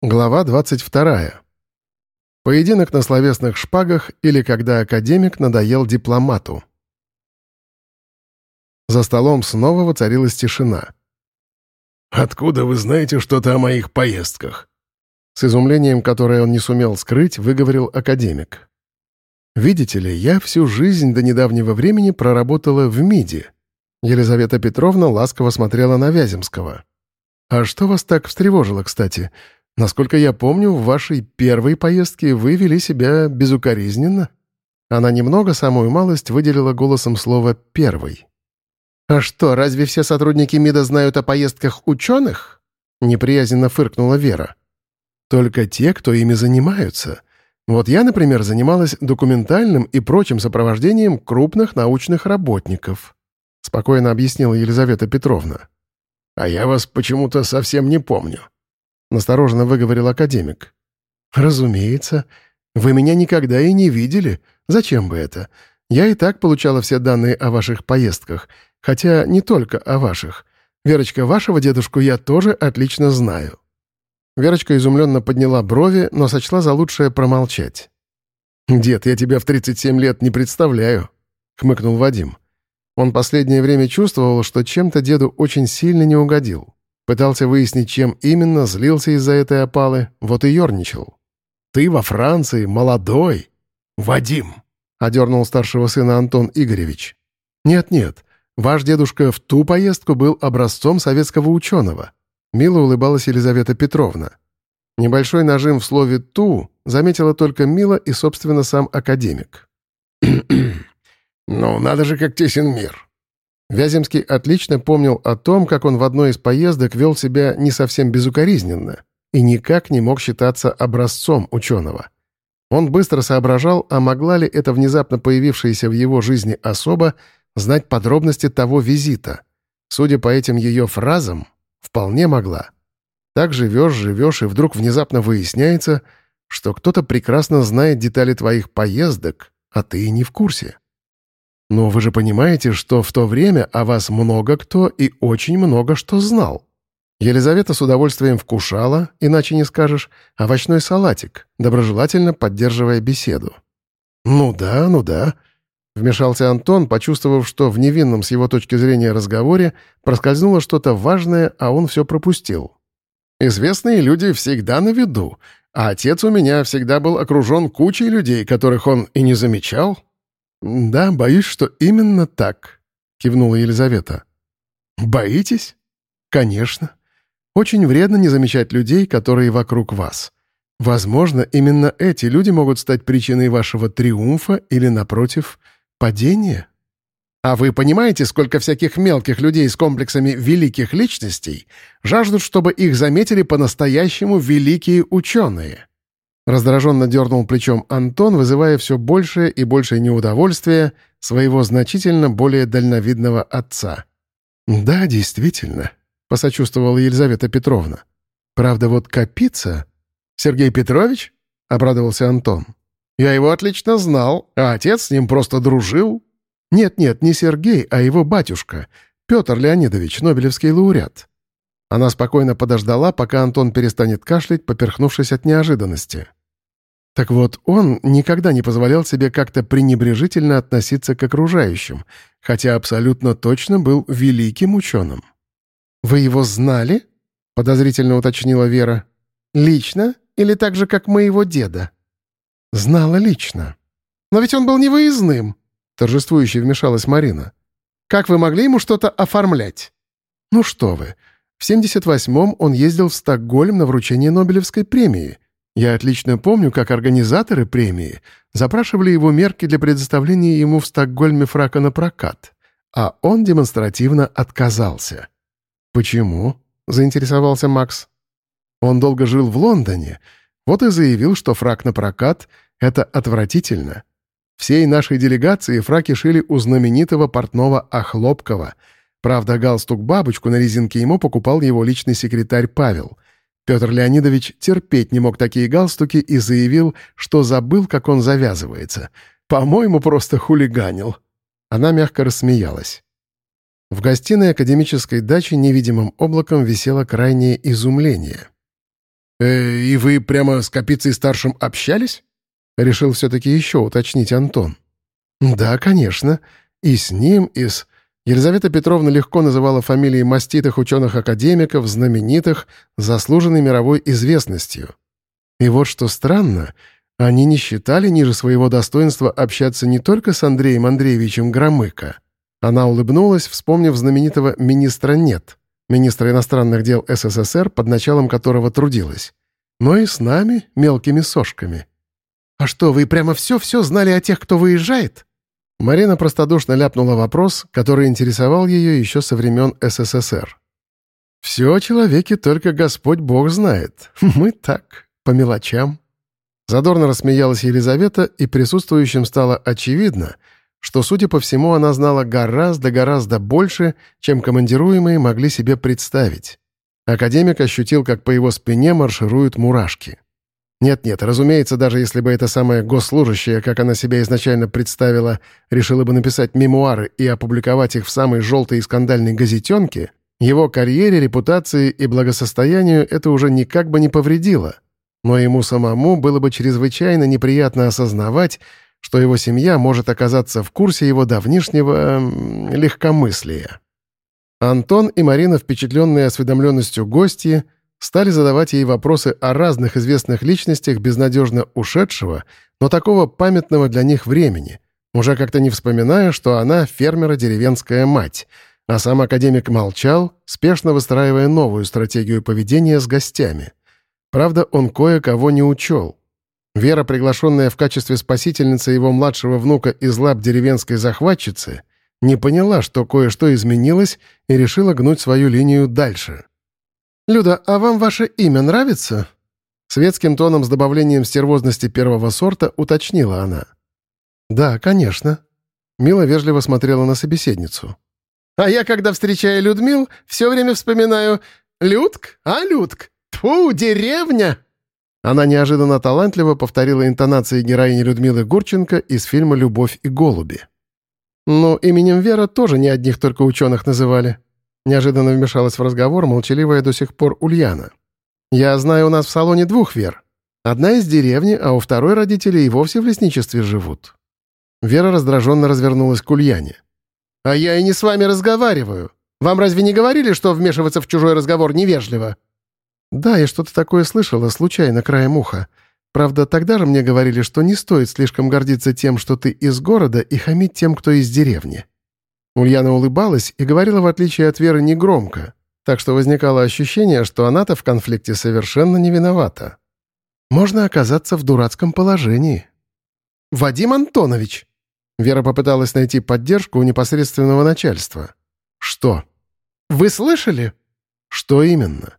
Глава 22. Поединок на словесных шпагах или когда академик надоел дипломату. За столом снова воцарилась тишина. «Откуда вы знаете что-то о моих поездках?» С изумлением, которое он не сумел скрыть, выговорил академик. «Видите ли, я всю жизнь до недавнего времени проработала в МИДе». Елизавета Петровна ласково смотрела на Вяземского. «А что вас так встревожило, кстати?» Насколько я помню, в вашей первой поездке вы вели себя безукоризненно. Она немного, самую малость, выделила голосом слово «первый». «А что, разве все сотрудники МИДа знают о поездках ученых?» Неприязненно фыркнула Вера. «Только те, кто ими занимаются. Вот я, например, занималась документальным и прочим сопровождением крупных научных работников», спокойно объяснила Елизавета Петровна. «А я вас почему-то совсем не помню», — настороженно выговорил академик. «Разумеется. Вы меня никогда и не видели. Зачем бы это? Я и так получала все данные о ваших поездках. Хотя не только о ваших. Верочка, вашего дедушку я тоже отлично знаю». Верочка изумленно подняла брови, но сочла за лучшее промолчать. «Дед, я тебя в 37 лет не представляю», — хмыкнул Вадим. Он последнее время чувствовал, что чем-то деду очень сильно не угодил. Пытался выяснить, чем именно, злился из-за этой опалы, вот и ерничал. «Ты во Франции, молодой!» «Вадим!» — одернул старшего сына Антон Игоревич. «Нет-нет, ваш дедушка в ту поездку был образцом советского ученого», — мило улыбалась Елизавета Петровна. Небольшой нажим в слове «ту» заметила только Мила и, собственно, сам академик. «Ну, надо же, как тесен мир!» Вяземский отлично помнил о том, как он в одной из поездок вел себя не совсем безукоризненно и никак не мог считаться образцом ученого. Он быстро соображал, а могла ли эта внезапно появившаяся в его жизни особа знать подробности того визита. Судя по этим ее фразам, вполне могла. Так живешь, живешь, и вдруг внезапно выясняется, что кто-то прекрасно знает детали твоих поездок, а ты и не в курсе. Но вы же понимаете, что в то время о вас много кто и очень много что знал. Елизавета с удовольствием вкушала, иначе не скажешь, овощной салатик, доброжелательно поддерживая беседу. «Ну да, ну да», — вмешался Антон, почувствовав, что в невинном с его точки зрения разговоре проскользнуло что-то важное, а он все пропустил. «Известные люди всегда на виду, а отец у меня всегда был окружен кучей людей, которых он и не замечал». «Да, боюсь, что именно так», — кивнула Елизавета. «Боитесь?» «Конечно. Очень вредно не замечать людей, которые вокруг вас. Возможно, именно эти люди могут стать причиной вашего триумфа или, напротив, падения». А вы понимаете, сколько всяких мелких людей с комплексами великих личностей жаждут, чтобы их заметили по-настоящему великие ученые? Раздраженно дернул плечом Антон, вызывая все большее и большее неудовольствие своего значительно более дальновидного отца. «Да, действительно», — посочувствовала Елизавета Петровна. «Правда, вот Капица...» «Сергей Петрович?» — обрадовался Антон. «Я его отлично знал, а отец с ним просто дружил». «Нет-нет, не Сергей, а его батюшка, Петр Леонидович, Нобелевский лауреат». Она спокойно подождала, пока Антон перестанет кашлять, поперхнувшись от неожиданности. Так вот, он никогда не позволял себе как-то пренебрежительно относиться к окружающим, хотя абсолютно точно был великим ученым. «Вы его знали?» — подозрительно уточнила Вера. «Лично? Или так же, как моего деда?» «Знала лично». «Но ведь он был невыездным», — торжествующе вмешалась Марина. «Как вы могли ему что-то оформлять?» «Ну что вы, в 78-м он ездил в Стокгольм на вручение Нобелевской премии», я отлично помню, как организаторы премии запрашивали его мерки для предоставления ему в Стокгольме фрака на прокат, а он демонстративно отказался. «Почему?» — заинтересовался Макс. Он долго жил в Лондоне, вот и заявил, что фрак на прокат — это отвратительно. Всей нашей делегации фраки шили у знаменитого портного Охлопкова. Правда, галстук-бабочку на резинке ему покупал его личный секретарь Павел — Петр Леонидович терпеть не мог такие галстуки и заявил, что забыл, как он завязывается. «По-моему, просто хулиганил». Она мягко рассмеялась. В гостиной академической дачи невидимым облаком висело крайнее изумление. «Э, «И вы прямо с Капицей-старшим общались?» Решил все-таки еще уточнить Антон. «Да, конечно. И с ним, и с...» Елизавета Петровна легко называла фамилии маститых ученых-академиков, знаменитых, заслуженной мировой известностью. И вот что странно, они не считали ниже своего достоинства общаться не только с Андреем Андреевичем Громыко. Она улыбнулась, вспомнив знаменитого «министра нет», министра иностранных дел СССР, под началом которого трудилась, но и с нами, мелкими сошками. «А что, вы прямо все-все знали о тех, кто выезжает?» Марина простодушно ляпнула вопрос, который интересовал ее еще со времен СССР. «Все о человеке только Господь Бог знает. Мы так, по мелочам». Задорно рассмеялась Елизавета, и присутствующим стало очевидно, что, судя по всему, она знала гораздо-гораздо больше, чем командируемые могли себе представить. Академик ощутил, как по его спине маршируют мурашки. Нет-нет, разумеется, даже если бы эта самая госслужащая, как она себя изначально представила, решила бы написать мемуары и опубликовать их в самой желтой и скандальной газетенке, его карьере, репутации и благосостоянию это уже никак бы не повредило. Но ему самому было бы чрезвычайно неприятно осознавать, что его семья может оказаться в курсе его давнишнего легкомыслия. Антон и Марина, впечатленные осведомленностью гостья, стали задавать ей вопросы о разных известных личностях безнадежно ушедшего, но такого памятного для них времени, уже как-то не вспоминая, что она фермера-деревенская мать, а сам академик молчал, спешно выстраивая новую стратегию поведения с гостями. Правда, он кое-кого не учел. Вера, приглашенная в качестве спасительницы его младшего внука из лап деревенской захватчицы, не поняла, что кое-что изменилось, и решила гнуть свою линию дальше. «Люда, а вам ваше имя нравится?» Светским тоном с добавлением стервозности первого сорта уточнила она. «Да, конечно». Мила вежливо смотрела на собеседницу. «А я, когда встречаю Людмил, все время вспоминаю «Людк? А, Людк? Тьфу, деревня!» Она неожиданно талантливо повторила интонации героини Людмилы Гурченко из фильма «Любовь и голуби». Но именем Вера тоже не одних только ученых называли. Неожиданно вмешалась в разговор молчаливая до сих пор Ульяна. «Я знаю у нас в салоне двух Вер. Одна из деревни, а у второй родители и вовсе в лесничестве живут». Вера раздраженно развернулась к Ульяне. «А я и не с вами разговариваю. Вам разве не говорили, что вмешиваться в чужой разговор невежливо?» «Да, я что-то такое слышала, случайно, краем уха. Правда, тогда же мне говорили, что не стоит слишком гордиться тем, что ты из города, и хамить тем, кто из деревни». Ульяна улыбалась и говорила, в отличие от Веры, негромко, так что возникало ощущение, что она-то в конфликте совершенно не виновата. Можно оказаться в дурацком положении. «Вадим Антонович!» Вера попыталась найти поддержку у непосредственного начальства. «Что?» «Вы слышали?» «Что именно?»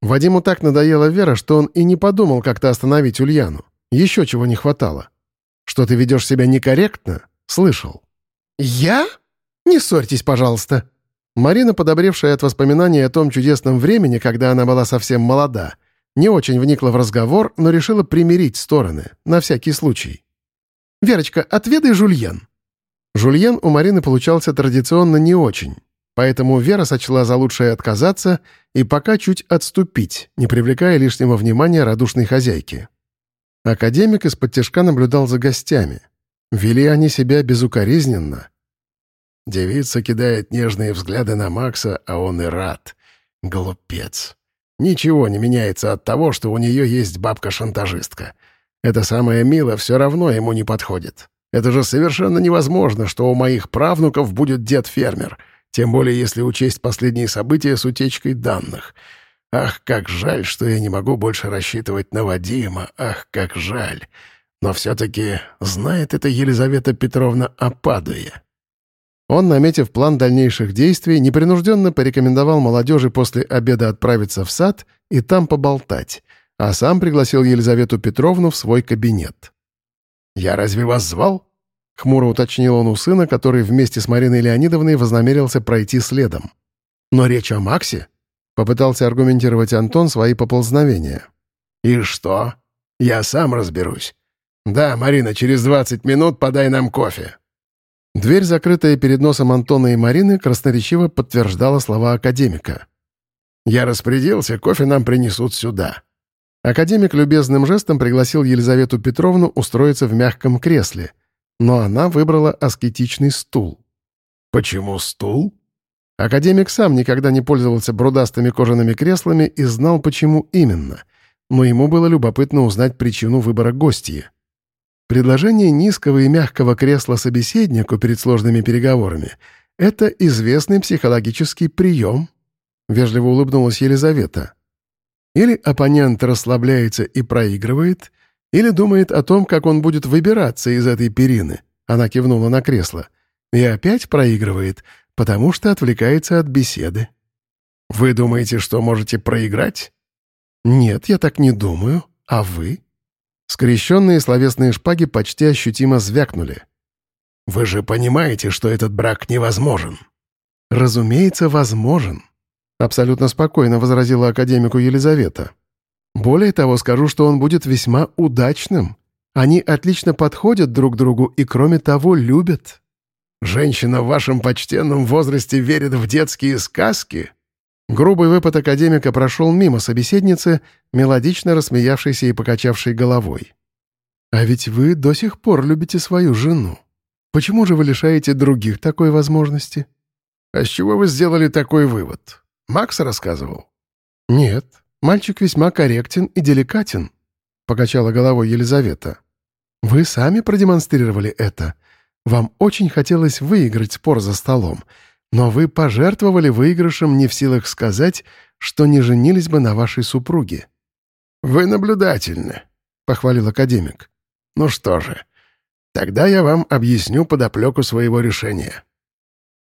Вадиму так надоела Вера, что он и не подумал как-то остановить Ульяну. Еще чего не хватало. «Что ты ведешь себя некорректно?» «Слышал». «Я?» «Не ссорьтесь, пожалуйста». Марина, подобревшая от воспоминаний о том чудесном времени, когда она была совсем молода, не очень вникла в разговор, но решила примирить стороны, на всякий случай. «Верочка, отведай жульен». Жульен у Марины получался традиционно не очень, поэтому Вера сочла за лучшее отказаться и пока чуть отступить, не привлекая лишнего внимания радушной хозяйки. Академик из-под наблюдал за гостями. Вели они себя безукоризненно, Девица кидает нежные взгляды на Макса, а он и рад. Глупец. Ничего не меняется от того, что у нее есть бабка-шантажистка. Это самая Мила все равно ему не подходит. Это же совершенно невозможно, что у моих правнуков будет дед-фермер, тем более если учесть последние события с утечкой данных. Ах, как жаль, что я не могу больше рассчитывать на Вадима, ах, как жаль. Но все-таки знает это Елизавета Петровна о Падуе. Он, наметив план дальнейших действий, непринужденно порекомендовал молодежи после обеда отправиться в сад и там поболтать, а сам пригласил Елизавету Петровну в свой кабинет. «Я разве вас звал?» — хмуро уточнил он у сына, который вместе с Мариной Леонидовной вознамерился пройти следом. «Но речь о Максе?» — попытался аргументировать Антон свои поползновения. «И что? Я сам разберусь. Да, Марина, через двадцать минут подай нам кофе». Дверь, закрытая перед носом Антона и Марины, красноречиво подтверждала слова академика. «Я распорядился, кофе нам принесут сюда». Академик любезным жестом пригласил Елизавету Петровну устроиться в мягком кресле, но она выбрала аскетичный стул. «Почему стул?» Академик сам никогда не пользовался брудастыми кожаными креслами и знал, почему именно, но ему было любопытно узнать причину выбора гостья. Предложение низкого и мягкого кресла собеседнику перед сложными переговорами — это известный психологический прием, — вежливо улыбнулась Елизавета. Или оппонент расслабляется и проигрывает, или думает о том, как он будет выбираться из этой перины. Она кивнула на кресло. И опять проигрывает, потому что отвлекается от беседы. «Вы думаете, что можете проиграть?» «Нет, я так не думаю. А вы?» Скрещенные словесные шпаги почти ощутимо звякнули. «Вы же понимаете, что этот брак невозможен?» «Разумеется, возможен», Абсолютно спокойно возразила академику Елизавета. Более того, скажу, что он будет весьма удачным. Они отлично подходят друг другу и, кроме того, любят. Женщина в вашем почтенном возрасте верит в детские сказки? Грубый выпад академика прошел мимо собеседницы, мелодично рассмеявшейся и покачавшей головой. «А ведь вы до сих пор любите свою жену. Почему же вы лишаете других такой возможности?» «А с чего вы сделали такой вывод?» Макс рассказывал?» «Нет, мальчик весьма корректен и деликатен», — покачала головой Елизавета. «Вы сами продемонстрировали это. Вам очень хотелось выиграть спор за столом, но вы пожертвовали выигрышем не в силах сказать, что не женились бы на вашей супруге». «Вы наблюдательны», — похвалил академик. «Ну что же, тогда я вам объясню подоплеку своего решения».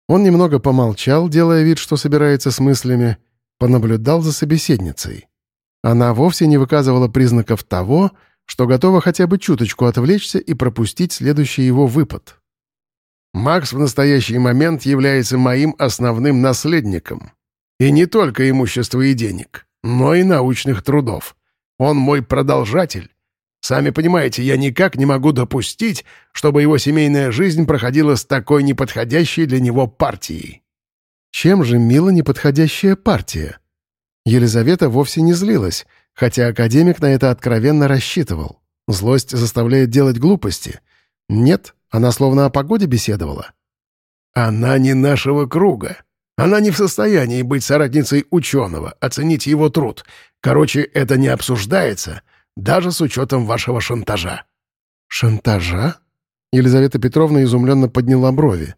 Он немного помолчал, делая вид, что собирается с мыслями, понаблюдал за собеседницей. Она вовсе не выказывала признаков того, что готова хотя бы чуточку отвлечься и пропустить следующий его выпад. «Макс в настоящий момент является моим основным наследником. И не только имущества и денег, но и научных трудов. Он мой продолжатель, Сами понимаете, я никак не могу допустить, чтобы его семейная жизнь проходила с такой неподходящей для него партией». Чем же мила неподходящая партия? Елизавета вовсе не злилась, хотя академик на это откровенно рассчитывал. Злость заставляет делать глупости. Нет, она словно о погоде беседовала. «Она не нашего круга. Она не в состоянии быть соратницей ученого, оценить его труд. Короче, это не обсуждается» даже с учетом вашего шантажа». «Шантажа?» Елизавета Петровна изумленно подняла брови.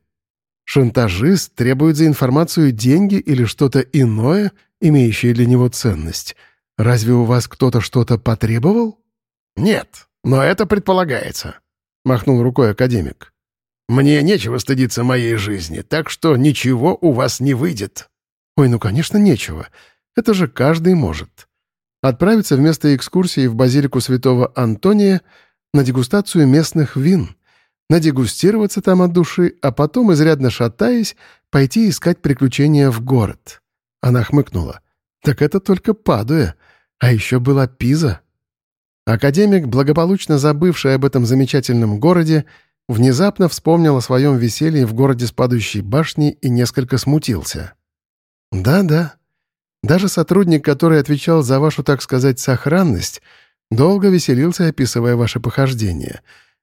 «Шантажист требует за информацию деньги или что-то иное, имеющее для него ценность. Разве у вас кто-то что-то потребовал?» «Нет, но это предполагается», — махнул рукой академик. «Мне нечего стыдиться моей жизни, так что ничего у вас не выйдет». «Ой, ну, конечно, нечего. Это же каждый может отправиться вместо экскурсии в базилику святого Антония на дегустацию местных вин, надегустироваться там от души, а потом, изрядно шатаясь, пойти искать приключения в город. Она хмыкнула. «Так это только Падуя, а еще была Пиза». Академик, благополучно забывший об этом замечательном городе, внезапно вспомнил о своем веселье в городе с падающей башней и несколько смутился. «Да-да, даже сотрудник, который отвечал за вашу, так сказать, сохранность, долго веселился, описывая ваше похождение.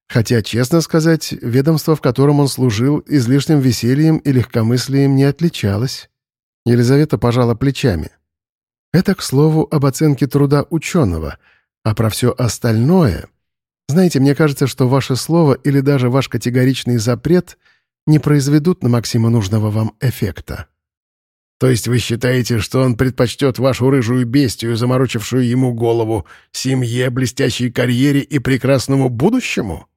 Хотя, честно сказать, ведомство, в котором он служил, излишним весельем и легкомыслием не отличалось. Елизавета пожала плечами. Это, к слову, об оценке труда ученого, а про все остальное... Знаете, мне кажется, что ваше слово или даже ваш категоричный запрет не произведут на Максима нужного вам эффекта. То есть вы считаете, что он предпочтет вашу рыжую бестию, заморочившую ему голову, семье, блестящей карьере и прекрасному будущему?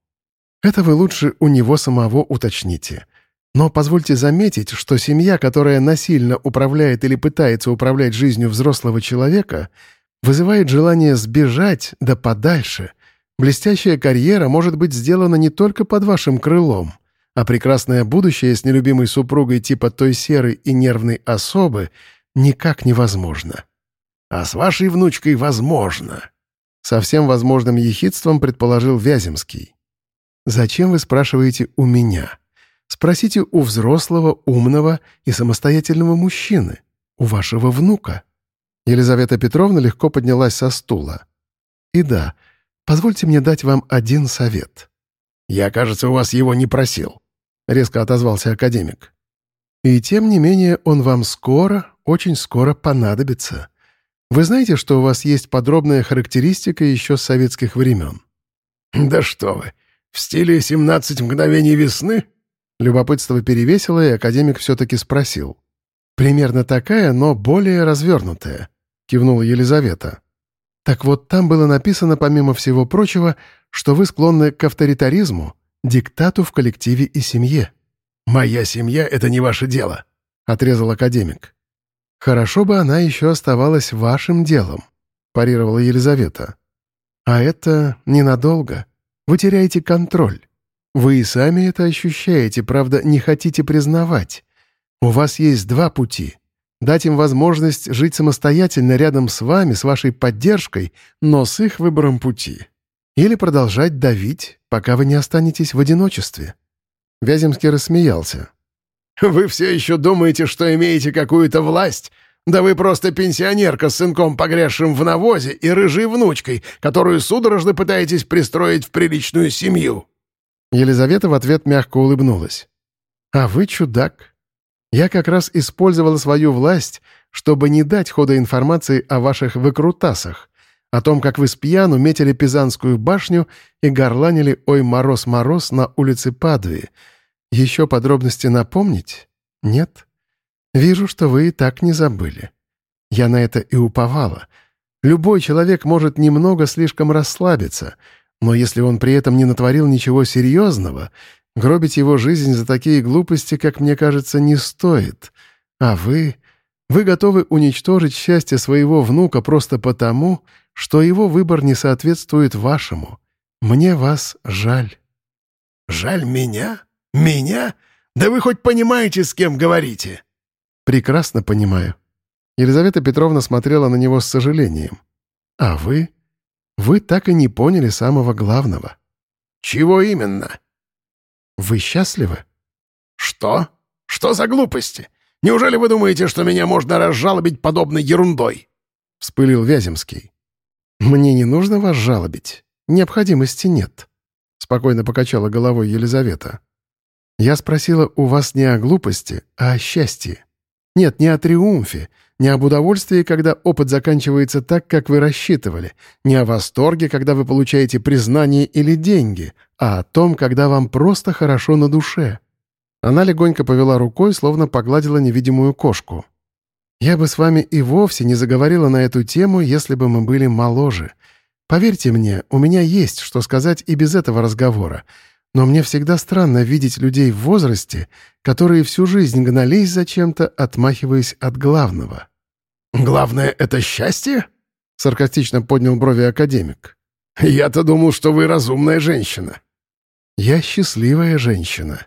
Это вы лучше у него самого уточните. Но позвольте заметить, что семья, которая насильно управляет или пытается управлять жизнью взрослого человека, вызывает желание сбежать да подальше. Блестящая карьера может быть сделана не только под вашим крылом — а прекрасное будущее с нелюбимой супругой типа той серой и нервной особы никак невозможно. А с вашей внучкой возможно. Со всем возможным ехидством предположил Вяземский. «Зачем вы спрашиваете у меня? Спросите у взрослого, умного и самостоятельного мужчины, у вашего внука». Елизавета Петровна легко поднялась со стула. И да, позвольте мне дать вам один совет». «Я, кажется, у вас его не просил», — резко отозвался академик. «И тем не менее он вам скоро, очень скоро понадобится. Вы знаете, что у вас есть подробная характеристика еще с советских времен?» «Да что вы! В стиле «17 мгновений весны»?» Любопытство перевесило, и академик все-таки спросил. «Примерно такая, но более развернутая», — кивнула Елизавета. «Так вот, там было написано, помимо всего прочего, что вы склонны к авторитаризму, диктату в коллективе и семье». «Моя семья — это не ваше дело», — отрезал академик. «Хорошо бы она еще оставалась вашим делом», — парировала Елизавета. «А это ненадолго. Вы теряете контроль. Вы и сами это ощущаете, правда, не хотите признавать. У вас есть два пути. Дать им возможность жить самостоятельно рядом с вами, с вашей поддержкой, но с их выбором пути. Или продолжать давить, пока вы не останетесь в одиночестве». Вяземский рассмеялся. «Вы все еще думаете, что имеете какую-то власть? Да вы просто пенсионерка с сынком, погрязшим в навозе, и рыжей внучкой, которую судорожно пытаетесь пристроить в приличную семью». Елизавета в ответ мягко улыбнулась. «А вы чудак. Я как раз использовала свою власть, чтобы не дать хода информации о ваших выкрутасах, о том, как вы с пьяну метили Пизанскую башню и горланили «Ой, мороз, мороз» на улице Падуи. Еще подробности напомнить? Нет? Вижу, что вы и так не забыли. Я на это и уповала. Любой человек может немного слишком расслабиться — но если он при этом не натворил ничего серьезного, гробить его жизнь за такие глупости, как мне кажется, не стоит. А вы... Вы готовы уничтожить счастье своего внука просто потому, что его выбор не соответствует вашему. Мне вас жаль». «Жаль меня? Меня? Да вы хоть понимаете, с кем говорите?» «Прекрасно понимаю». Елизавета Петровна смотрела на него с сожалением. «А вы?» Вы так и не поняли самого главного. Чего именно? Вы счастливы? Что? Что за глупости? Неужели вы думаете, что меня можно разжалобить подобной ерундой? Вспылил Вяземский. Мне не нужно вас жалобить. Необходимости нет. Спокойно покачала головой Елизавета. Я спросила у вас не о глупости, а о счастье. Нет, не о триумфе, не об удовольствии, когда опыт заканчивается так, как вы рассчитывали, не о восторге, когда вы получаете признание или деньги, а о том, когда вам просто хорошо на душе. Она легонько повела рукой, словно погладила невидимую кошку. «Я бы с вами и вовсе не заговорила на эту тему, если бы мы были моложе. Поверьте мне, у меня есть что сказать и без этого разговора. Но мне всегда странно видеть людей в возрасте, которые всю жизнь гнались за чем-то, отмахиваясь от главного. «Главное — это счастье?» — саркастично поднял брови академик. «Я-то думал, что вы разумная женщина». «Я счастливая женщина».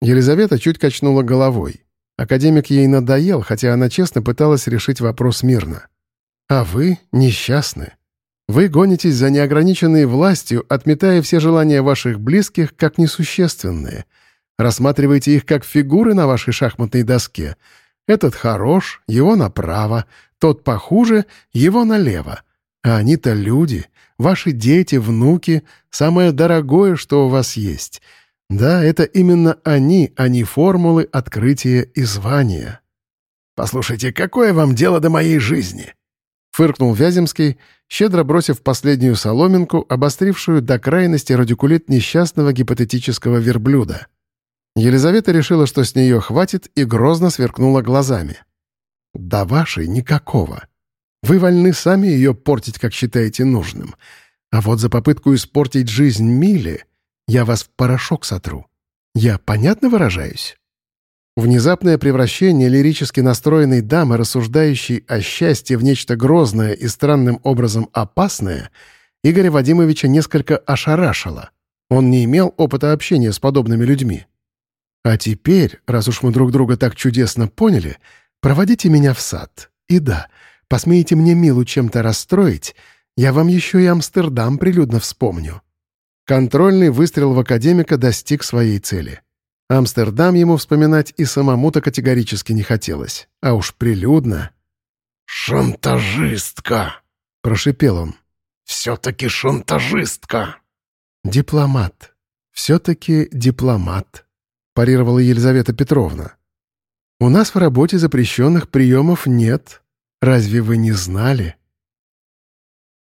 Елизавета чуть качнула головой. Академик ей надоел, хотя она честно пыталась решить вопрос мирно. «А вы несчастны. Вы гонитесь за неограниченной властью, отметая все желания ваших близких как несущественные. Рассматриваете их как фигуры на вашей шахматной доске. Этот хорош, его направо, тот похуже, его налево. А они-то люди, ваши дети, внуки, самое дорогое, что у вас есть. Да, это именно они, а не формулы открытия и звания. «Послушайте, какое вам дело до моей жизни?» Фыркнул Вяземский, щедро бросив последнюю соломинку, обострившую до крайности радикулит несчастного гипотетического верблюда. Елизавета решила, что с нее хватит, и грозно сверкнула глазами. «Да вашей никакого. Вы вольны сами ее портить, как считаете нужным. А вот за попытку испортить жизнь Миле я вас в порошок сотру. Я понятно выражаюсь?» Внезапное превращение лирически настроенной дамы, рассуждающей о счастье в нечто грозное и странным образом опасное, Игоря Вадимовича несколько ошарашило. Он не имел опыта общения с подобными людьми. «А теперь, раз уж мы друг друга так чудесно поняли, проводите меня в сад. И да, посмеете мне Милу чем-то расстроить, я вам еще и Амстердам прилюдно вспомню». Контрольный выстрел в академика достиг своей цели — Амстердам ему вспоминать и самому-то категорически не хотелось. А уж прилюдно. «Шантажистка!» — прошипел он. Все-таки шантажистка!» «Дипломат. Все-таки дипломат», — парировала Елизавета Петровна. «У нас в работе запрещенных приемов нет. Разве вы не знали?»